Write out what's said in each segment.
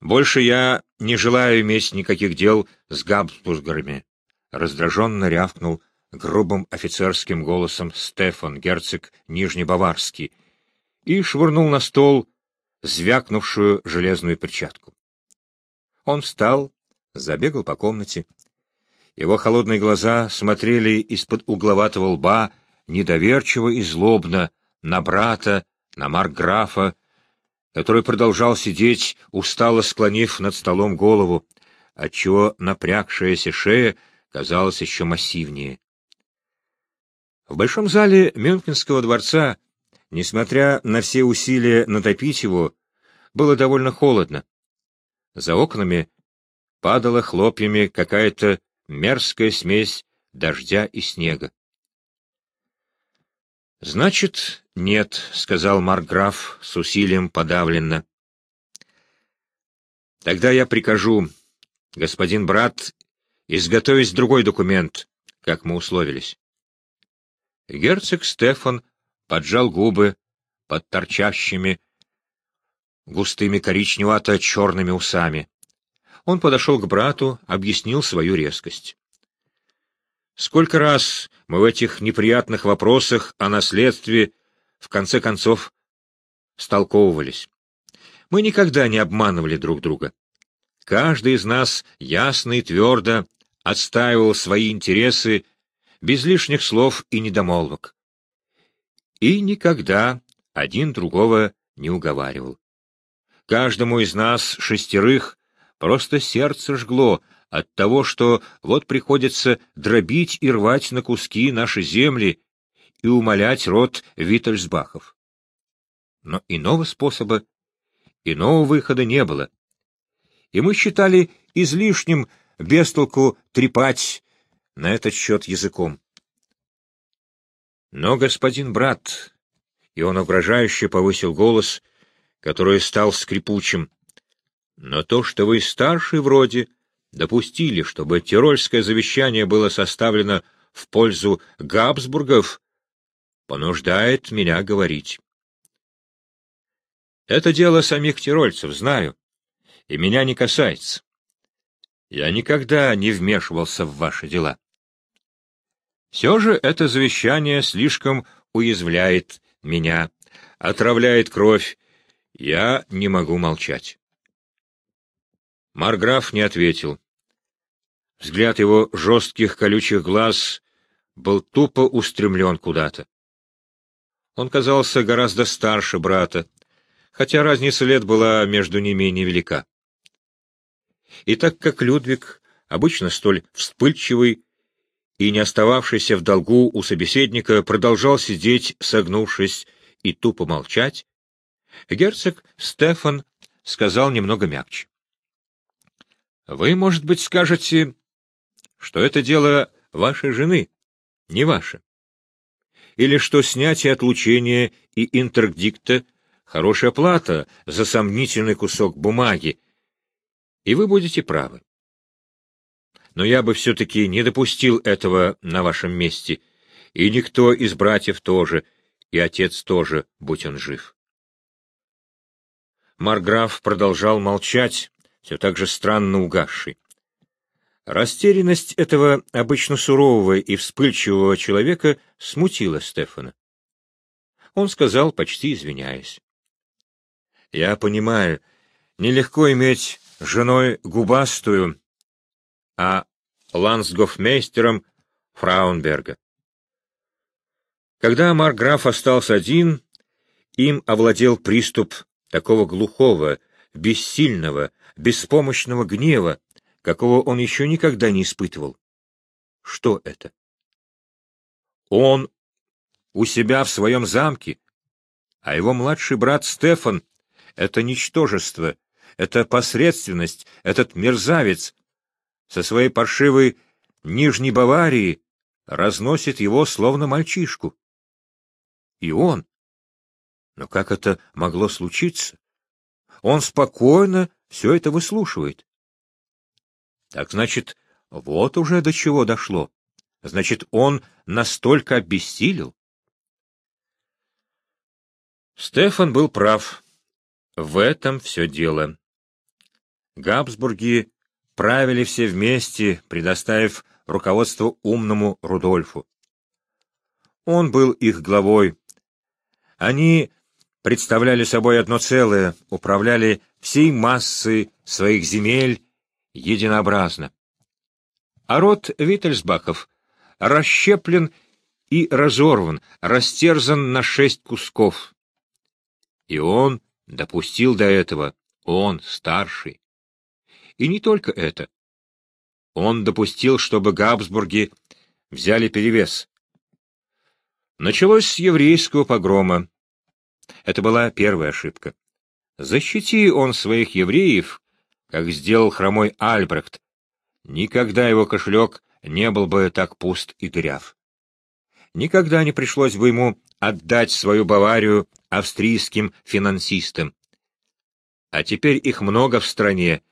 Больше я не желаю иметь никаких дел с Габсбургерами, — раздраженно рявкнул грубым офицерским голосом Стефан, герцог Нижнебаварский, и швырнул на стол звякнувшую железную перчатку. Он встал, забегал по комнате. Его холодные глаза смотрели из-под угловатого лба недоверчиво и злобно на брата, на маркграфа, который продолжал сидеть, устало склонив над столом голову, отчего напрягшаяся шея казалась еще массивнее. В большом зале Мюнхенского дворца, несмотря на все усилия натопить его, было довольно холодно. За окнами падала хлопьями какая-то мерзкая смесь дождя и снега. — Значит, нет, — сказал Марграф с усилием подавленно. — Тогда я прикажу, господин брат, изготовить другой документ, как мы условились. Герцог Стефан поджал губы под торчащими густыми коричневато-черными усами. Он подошел к брату, объяснил свою резкость. Сколько раз мы в этих неприятных вопросах о наследстве в конце концов столковывались. Мы никогда не обманывали друг друга. Каждый из нас ясно и твердо отстаивал свои интересы без лишних слов и недомолвок. И никогда один другого не уговаривал. Каждому из нас, шестерых, просто сердце жгло от того, что вот приходится дробить и рвать на куски наши земли и умолять род Виттельсбахов. Но иного способа, иного выхода не было. И мы считали излишним бестолку трепать на этот счет языком. Но, господин брат, и он угрожающе повысил голос, который стал скрипучим, но то, что вы старший вроде, допустили, чтобы Тирольское завещание было составлено в пользу Габсбургов, понуждает меня говорить. Это дело самих тирольцев, знаю, и меня не касается. Я никогда не вмешивался в ваши дела. Все же это завещание слишком уязвляет меня, отравляет кровь. Я не могу молчать. Марграф не ответил. Взгляд его жестких колючих глаз был тупо устремлен куда-то. Он казался гораздо старше брата, хотя разница лет была между ними невелика. И так как Людвиг, обычно столь вспыльчивый и не остававшийся в долгу у собеседника, продолжал сидеть, согнувшись, и тупо молчать, герцог Стефан сказал немного мягче. — Вы, может быть, скажете, что это дело вашей жены, не ваше, или что снятие отлучения и интердикта — хорошая плата за сомнительный кусок бумаги, и вы будете правы но я бы все-таки не допустил этого на вашем месте, и никто из братьев тоже, и отец тоже, будь он жив. Марграф продолжал молчать, все так же странно угасший. Растерянность этого обычно сурового и вспыльчивого человека смутила Стефана. Он сказал, почти извиняясь. — Я понимаю, нелегко иметь женой губастую, а лансгофмейстером Фраунберга. Когда Марграф остался один, им овладел приступ такого глухого, бессильного, беспомощного гнева, какого он еще никогда не испытывал. Что это? Он у себя в своем замке, а его младший брат Стефан — это ничтожество, это посредственность, этот мерзавец, со своей паршивой Нижней Баварии разносит его словно мальчишку. И он... Но как это могло случиться? Он спокойно все это выслушивает. Так значит, вот уже до чего дошло. Значит, он настолько обессилел. Стефан был прав. В этом все дело. Габсбурги правили все вместе, предоставив руководство умному Рудольфу. Он был их главой. Они представляли собой одно целое, управляли всей массой своих земель единообразно. А род Виттельсбахов расщеплен и разорван, растерзан на шесть кусков. И он допустил до этого, он старший. И не только это. Он допустил, чтобы Габсбурги взяли перевес. Началось с еврейского погрома. Это была первая ошибка. Защити он своих евреев, как сделал хромой Альбрехт, никогда его кошелек не был бы так пуст и дыряв. Никогда не пришлось бы ему отдать свою Баварию австрийским финансистам. А теперь их много в стране,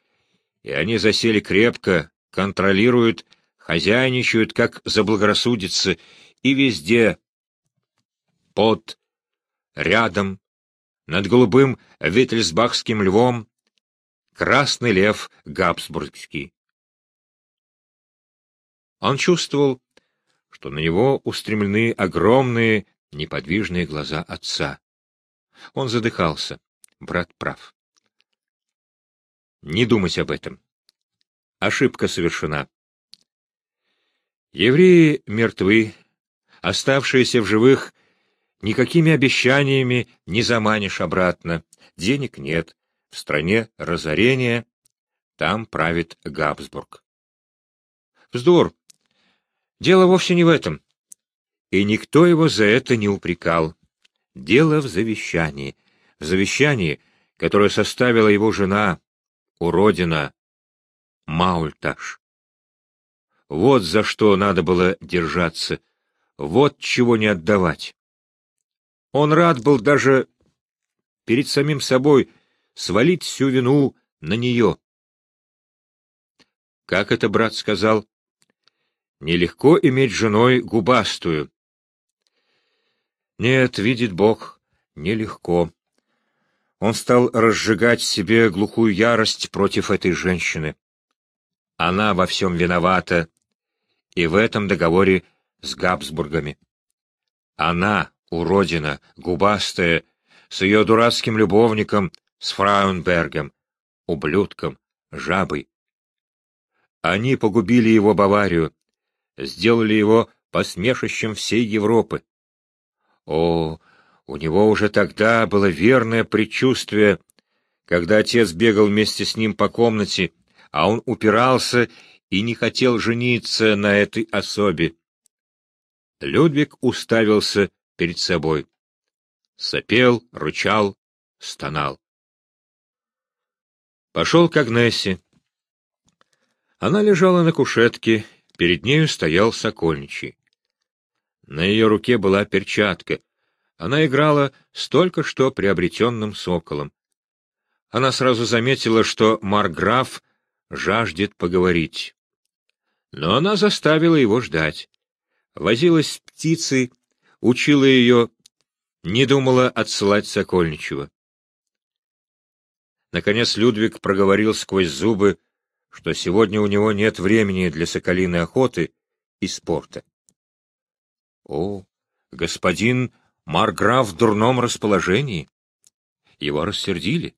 и они засели крепко, контролируют, хозяйничают, как заблагорассудится, и везде под, рядом, над голубым Виттельсбахским львом, красный лев Габсбургский. Он чувствовал, что на него устремлены огромные неподвижные глаза отца. Он задыхался. Брат прав. Не думать об этом. Ошибка совершена. Евреи мертвы, оставшиеся в живых Никакими обещаниями не заманишь обратно. Денег нет. В стране разорение. Там правит Габсбург. Вздор. Дело вовсе не в этом. И никто его за это не упрекал. Дело в завещании. В завещании, которое составила его жена, уродина, Маульташ. Вот за что надо было держаться, вот чего не отдавать. Он рад был даже перед самим собой свалить всю вину на нее. Как это брат сказал? Нелегко иметь женой губастую. Нет, видит Бог, нелегко. Он стал разжигать в себе глухую ярость против этой женщины. Она во всем виновата, и в этом договоре с Габсбургами. Она, уродина, губастая, с ее дурацким любовником, с Фраунбергом, ублюдком, жабой. Они погубили его Баварию, сделали его посмешищем всей Европы. О, у него уже тогда было верное предчувствие, когда отец бегал вместе с ним по комнате, а он упирался и не хотел жениться на этой особе. Людвиг уставился перед собой. Сопел, рычал, стонал. Пошел к Агнессе. Она лежала на кушетке, перед нею стоял сокольничий. На ее руке была перчатка. Она играла с только что приобретенным соколом. Она сразу заметила, что Марграф жаждет поговорить. Но она заставила его ждать. Возилась с птицей, учила ее, не думала отсылать Сокольничего. Наконец Людвиг проговорил сквозь зубы, что сегодня у него нет времени для соколиной охоты и спорта. О, господин Марграф в дурном расположении. Его рассердили.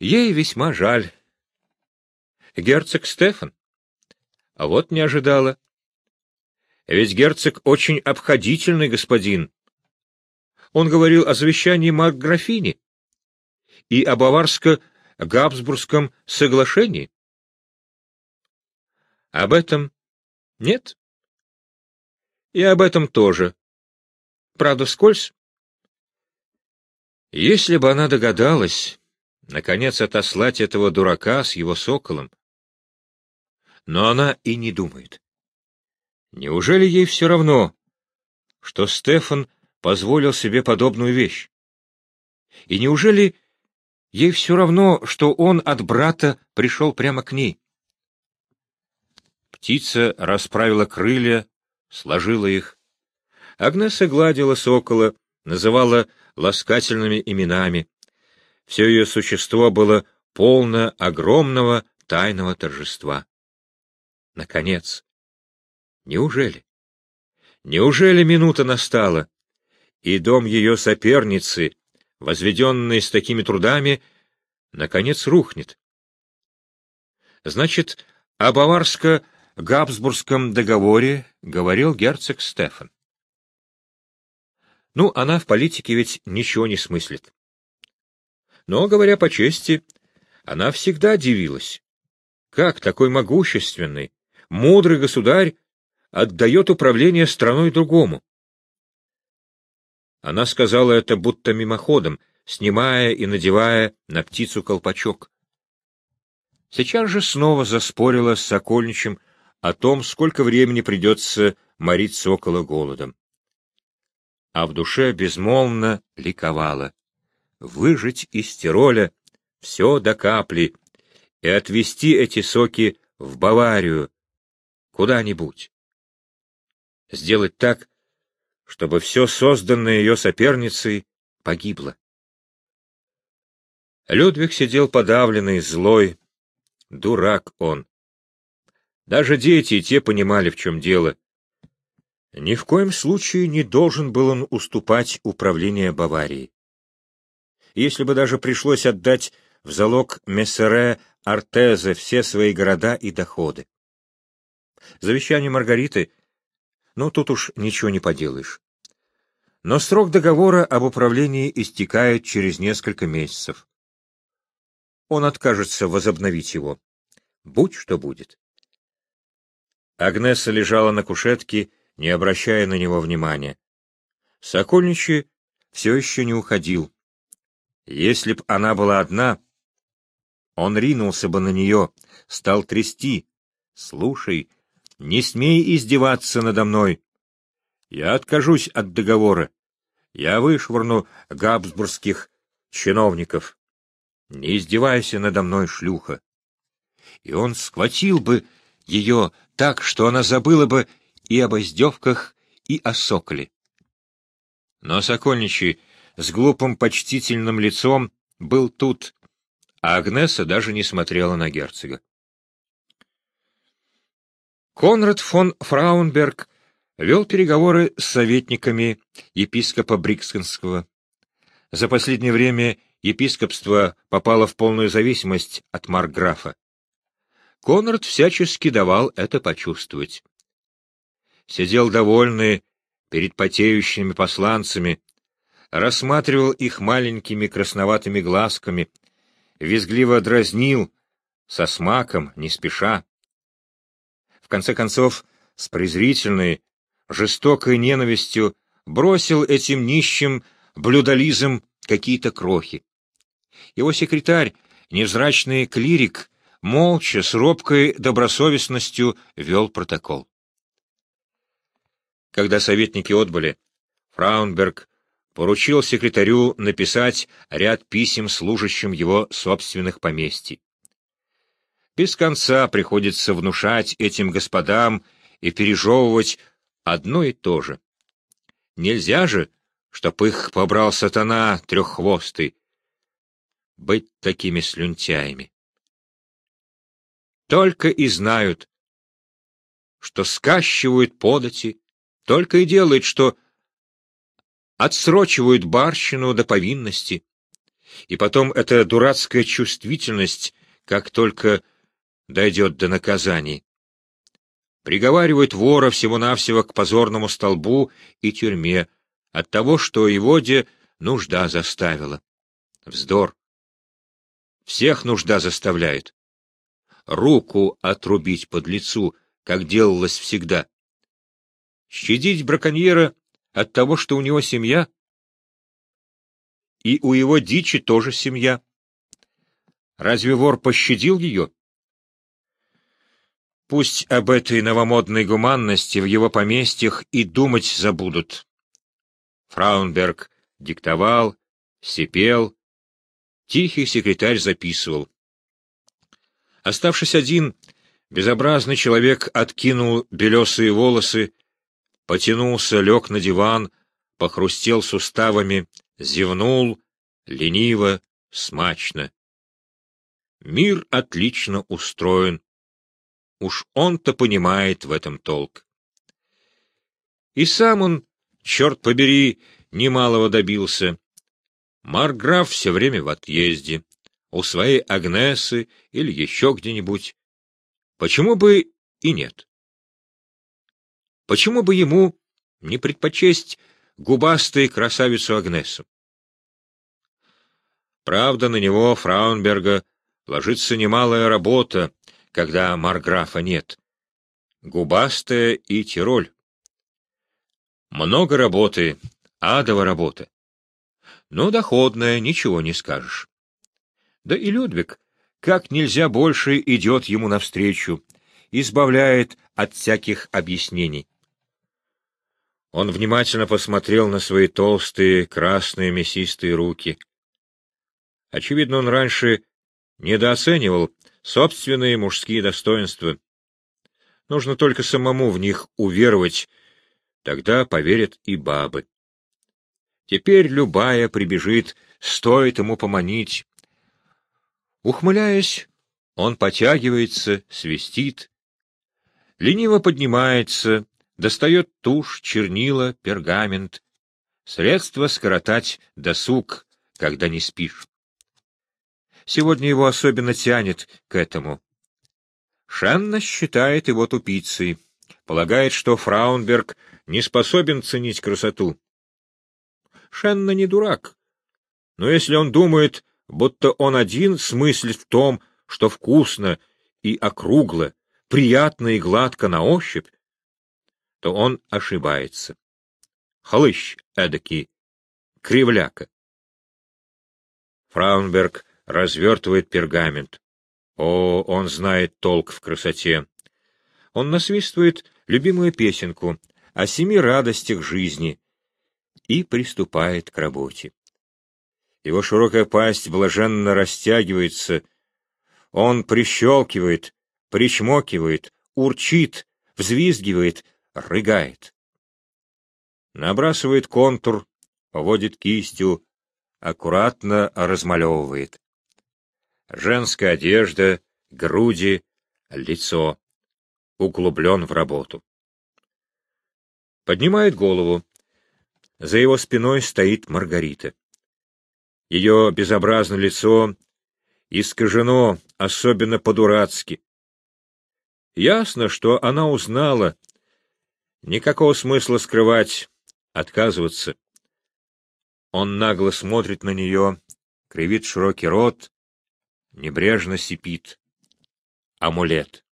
Ей весьма жаль. Герцог Стефан. А вот не ожидала. Ведь герцог очень обходительный господин. Он говорил о завещании Марк-графини и о баварско-габсбургском соглашении. Об этом нет. И об этом тоже. Правда, вскользь. Если бы она догадалась, наконец, отослать этого дурака с его соколом. Но она и не думает. Неужели ей все равно, что Стефан позволил себе подобную вещь? И неужели ей все равно, что он от брата пришел прямо к ней? Птица расправила крылья, сложила их. Агнеса гладила сокола, называла ласкательными именами. Все ее существо было полно огромного тайного торжества. Наконец! Неужели? Неужели минута настала, и дом ее соперницы, возведенный с такими трудами, наконец рухнет? Значит, о баварско-габсбургском договоре говорил герцог Стефан. Ну, она в политике ведь ничего не смыслит. Но, говоря по чести, она всегда дивилась. Как такой могущественный, мудрый государь отдает управление страной другому? Она сказала это будто мимоходом, снимая и надевая на птицу колпачок. Сейчас же снова заспорила с Сокольничем о том, сколько времени придется морить сокола голодом а в душе безмолвно ликовала. Выжить из Тироля все до капли и отвезти эти соки в Баварию, куда-нибудь. Сделать так, чтобы все созданное ее соперницей погибло. Людвиг сидел подавленный, злой. Дурак он. Даже дети и те понимали, в чем дело. Ни в коем случае не должен был он уступать управление Баварией. Если бы даже пришлось отдать в залог Мессере Артезе все свои города и доходы. Завещание Маргариты, ну, тут уж ничего не поделаешь. Но срок договора об управлении истекает через несколько месяцев. Он откажется возобновить его. Будь что будет. Агнеса лежала на кушетке не обращая на него внимания. Сокольничий все еще не уходил. Если б она была одна, он ринулся бы на нее, стал трясти. «Слушай, не смей издеваться надо мной. Я откажусь от договора. Я вышвырну габсбургских чиновников. Не издевайся надо мной, шлюха». И он схватил бы ее так, что она забыла бы и об издевках, и о соколе. Но Сокольничий с глупым почтительным лицом был тут, а Агнеса даже не смотрела на герцога. Конрад фон Фраунберг вел переговоры с советниками епископа Брикскенского. За последнее время епископство попало в полную зависимость от маркграфа. Конрад всячески давал это почувствовать сидел довольный перед потеющими посланцами, рассматривал их маленькими красноватыми глазками, визгливо дразнил, со смаком, не спеша. Конце концов, с презрительной, жестокой ненавистью бросил этим нищим блюдолизам какие-то крохи. Его секретарь, невзрачный клирик, молча, с робкой добросовестностью вел протокол. Когда советники отбыли, Фраунберг поручил секретарю написать ряд писем служащим его собственных поместий. Без конца приходится внушать этим господам и пережевывать одно и то же. Нельзя же, чтоб их побрал сатана треххвостый, быть такими слюнтяями. Только и знают, что скащивают подати, только и делает, что отсрочивают барщину до повинности. И потом эта дурацкая чувствительность, как только дойдет до наказаний. Приговаривают вора всего-навсего к позорному столбу и тюрьме от того, что его де нужда заставила. Вздор. Всех нужда заставляет. Руку отрубить под лицу, как делалось всегда. Щадить браконьера от того, что у него семья? И у его дичи тоже семья. Разве вор пощадил ее? Пусть об этой новомодной гуманности в его поместьях и думать забудут. Фраунберг диктовал, сипел, тихий секретарь записывал. Оставшись один, безобразный человек откинул белесые волосы потянулся, лег на диван, похрустел суставами, зевнул, лениво, смачно. Мир отлично устроен. Уж он-то понимает в этом толк. И сам он, черт побери, немалого добился. Марграф все время в отъезде, у своей Агнесы или еще где-нибудь. Почему бы и нет? Почему бы ему не предпочесть губастой красавицу Агнесу? Правда, на него, Фраунберга, ложится немалая работа, когда Марграфа нет. Губастая и Тироль. Много работы, адова работа. Но доходная, ничего не скажешь. Да и Людвиг как нельзя больше идет ему навстречу, избавляет от всяких объяснений. Он внимательно посмотрел на свои толстые, красные, мясистые руки. Очевидно, он раньше недооценивал собственные мужские достоинства. Нужно только самому в них уверовать, тогда поверят и бабы. Теперь любая прибежит, стоит ему поманить. Ухмыляясь, он потягивается, свистит, лениво поднимается, достает тушь, чернила, пергамент, средство скоротать досуг, когда не спишь. Сегодня его особенно тянет к этому. Шенна считает его тупицей, полагает, что Фраунберг не способен ценить красоту. Шенна не дурак, но если он думает, будто он один смыслит в том, что вкусно и округло, приятно и гладко на ощупь, то он ошибается. Хлыщ эдакий, кривляка. Фраунберг развертывает пергамент. О, он знает толк в красоте. Он насвистывает любимую песенку о семи радостях жизни и приступает к работе. Его широкая пасть блаженно растягивается, он прищелкивает, причмокивает, урчит, взвизгивает, рыгает. Набрасывает контур, поводит кистью, аккуратно размалевывает женская одежда, груди, лицо. Углублен в работу. Поднимает голову. За его спиной стоит Маргарита. Ее безобразное лицо искажено, особенно по-дурацки. Ясно, что она узнала. Никакого смысла скрывать, отказываться. Он нагло смотрит на нее, кривит широкий рот, небрежно сипит. Амулет.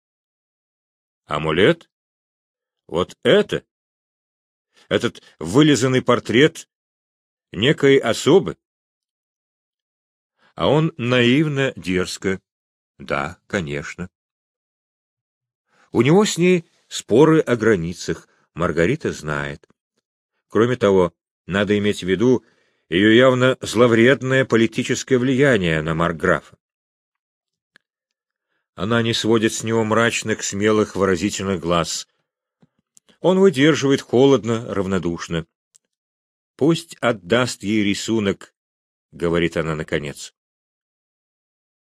Амулет? Вот это? Этот вылизанный портрет некой особы? А он наивно, дерзко. Да, конечно. У него с ней споры о границах, Маргарита знает. Кроме того, надо иметь в виду ее явно зловредное политическое влияние на Марграфа. Она не сводит с него мрачных, смелых, выразительных глаз. Он выдерживает холодно, равнодушно. «Пусть отдаст ей рисунок», — говорит она наконец.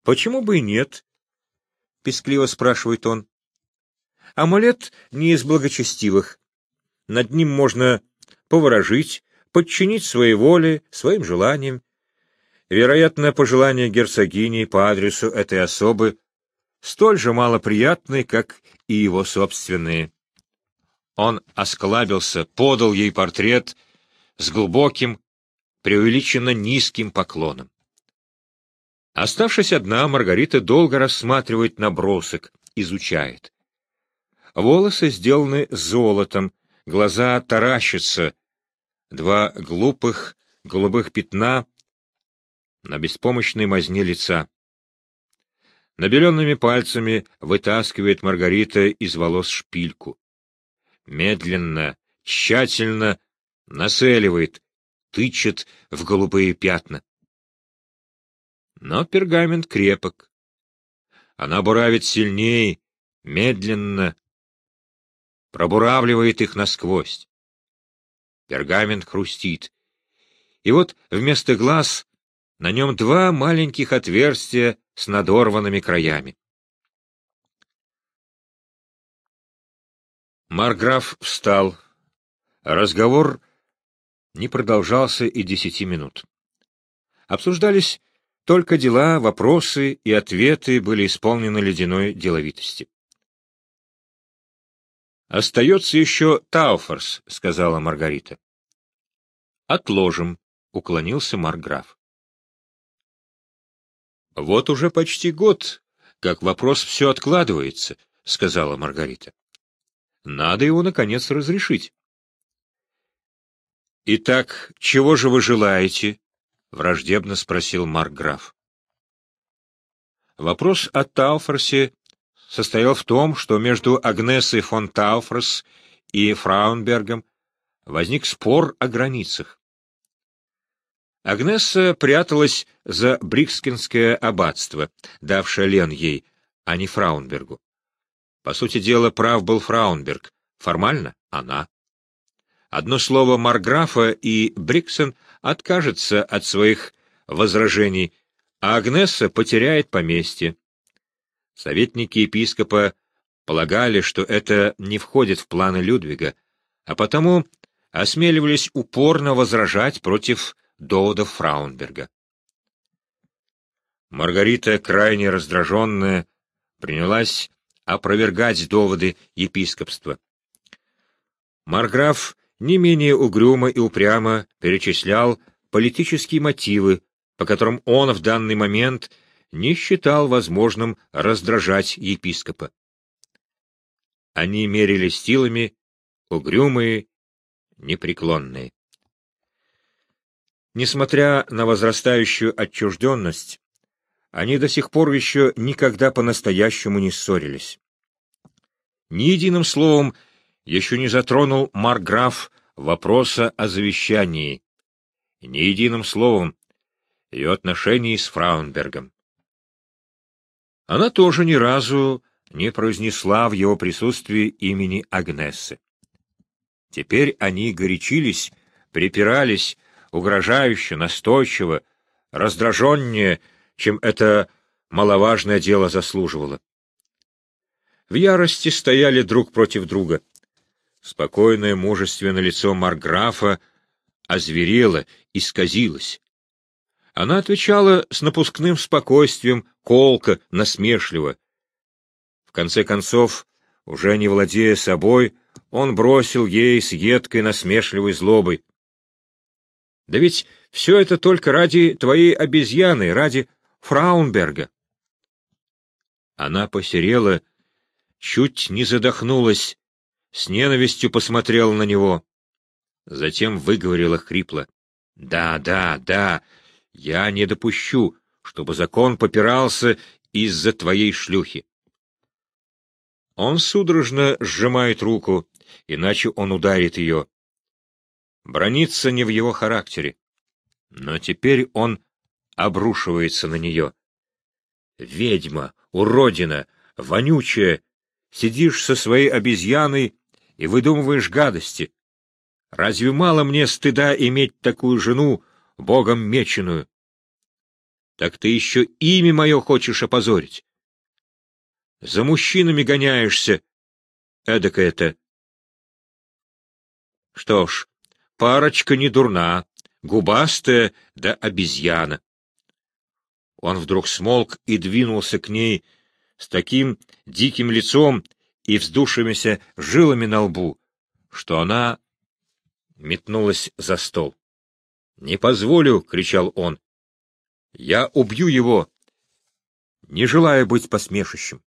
«Почему бы и нет?» — пескливо спрашивает он. «Амулет не из благочестивых. Над ним можно поворожить, подчинить своей воле, своим желаниям. Вероятно, пожелания герцогини по адресу этой особы столь же малоприятный, как и его собственные. Он осклабился, подал ей портрет с глубоким, преувеличенно низким поклоном. Оставшись одна, Маргарита долго рассматривает набросок, изучает. Волосы сделаны золотом, глаза таращатся, два глупых голубых пятна на беспомощной мазне лица. Набеленными пальцами вытаскивает Маргарита из волос шпильку. Медленно, тщательно нацеливает, тычет в голубые пятна. Но пергамент крепок. Она буравит сильнее, медленно, пробуравливает их насквозь. Пергамент хрустит. И вот вместо глаз На нем два маленьких отверстия с надорванными краями. Марграф встал. Разговор не продолжался и десяти минут. Обсуждались только дела, вопросы и ответы были исполнены ледяной деловитости. «Остается еще Тауфорс», — сказала Маргарита. «Отложим», — уклонился Марграф. «Вот уже почти год, как вопрос все откладывается», — сказала Маргарита. «Надо его, наконец, разрешить». «Итак, чего же вы желаете?» — враждебно спросил Маркграф. Вопрос о Тауфорсе состоял в том, что между Агнесой фон Тауфорс и Фраунбергом возник спор о границах. Агнесса пряталась за Брикскинское аббатство, давшее Лен ей, а не Фраунбергу. По сути дела, прав был Фраунберг, формально — она. Одно слово Марграфа, и Бриксон откажется от своих возражений, а Агнесса потеряет поместье. Советники епископа полагали, что это не входит в планы Людвига, а потому осмеливались упорно возражать против доводов Фраунберга. Маргарита, крайне раздраженная, принялась опровергать доводы епископства. Марграф не менее угрюмо и упрямо перечислял политические мотивы, по которым он в данный момент не считал возможным раздражать епископа. Они мерили силами, угрюмые, непреклонные. Несмотря на возрастающую отчужденность, они до сих пор еще никогда по-настоящему не ссорились. Ни единым словом еще не затронул Марграф вопроса о завещании, ни единым словом ее отношений с Фраунбергом. Она тоже ни разу не произнесла в его присутствии имени Агнессы. Теперь они горячились, припирались, угрожающе, настойчиво, раздраженнее, чем это маловажное дело заслуживало. В ярости стояли друг против друга. Спокойное, мужественное лицо Марграфа озверело, исказилось. Она отвечала с напускным спокойствием, колко, насмешливо. В конце концов, уже не владея собой, он бросил ей с едкой насмешливой злобой. Да ведь все это только ради твоей обезьяны, ради Фраунберга. Она посерела, чуть не задохнулась, с ненавистью посмотрела на него. Затем выговорила хрипло. — Да, да, да, я не допущу, чтобы закон попирался из-за твоей шлюхи. Он судорожно сжимает руку, иначе он ударит ее. Брониться не в его характере. Но теперь он обрушивается на нее. Ведьма, уродина, вонючая, сидишь со своей обезьяной и выдумываешь гадости. Разве мало мне стыда иметь такую жену, богом меченую? Так ты еще имя мое хочешь опозорить. За мужчинами гоняешься, эдак это. Что ж, парочка не дурна, губастая да обезьяна. Он вдруг смолк и двинулся к ней с таким диким лицом и вздувшимися жилами на лбу, что она метнулась за стол. «Не позволю!» — кричал он. «Я убью его! Не желаю быть посмешищем!»